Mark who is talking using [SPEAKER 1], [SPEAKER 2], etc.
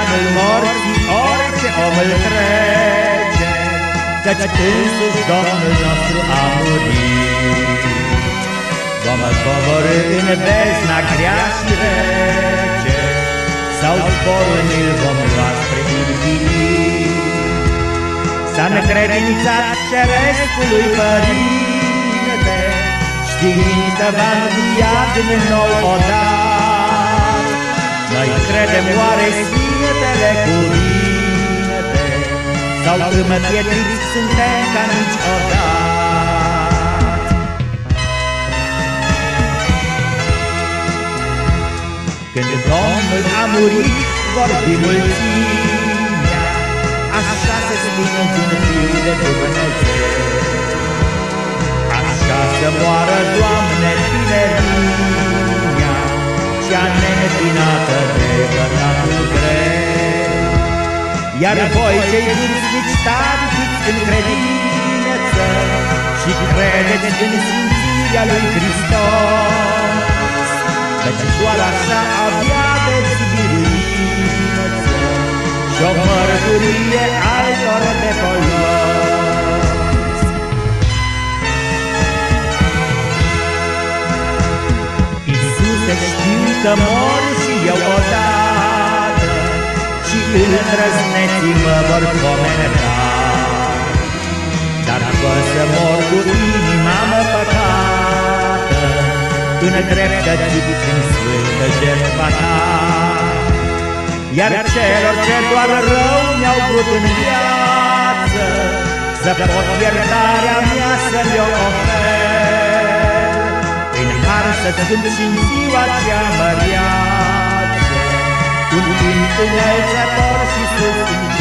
[SPEAKER 1] malul morții orice om îl trece, Căci însuși Domnul nostru a murit. Vom coborâ în bezna grea și rece, Sau zborul îl vom lua spre infinit. S-a necredințat ceresc-ului Părinte, Știind că va învia din nou odată. Noi credem oare sfintele cuvinte, Sau îmăpietriți suntem ca niciodată. Când Domnul a murit, vorbi mulțimea, Așa se spune din Fiul de Dumnezeu. Așa să moară, Doamne, tinerimea, Cea neîntinată de păcatul greu. Iar voi, cei vârstnici tari, fiți în credință Și credeți în sfințirea lui Hristos, Căci doar așa avea veți biruință Și o mărturie altor de folos. Iisuse știu că mor și eu odată Și în răzneții mă vor comenta. Dar fă să mor cu inima mă păcată. În dreptății prin sfântă jertfa ta. Iar celor ce doar rău mi-au vrut în viață Să pot iertarea mea să-mi o ofer. Prin har să-ți cânt și în ziua cea măreață Tenais a torre se fosse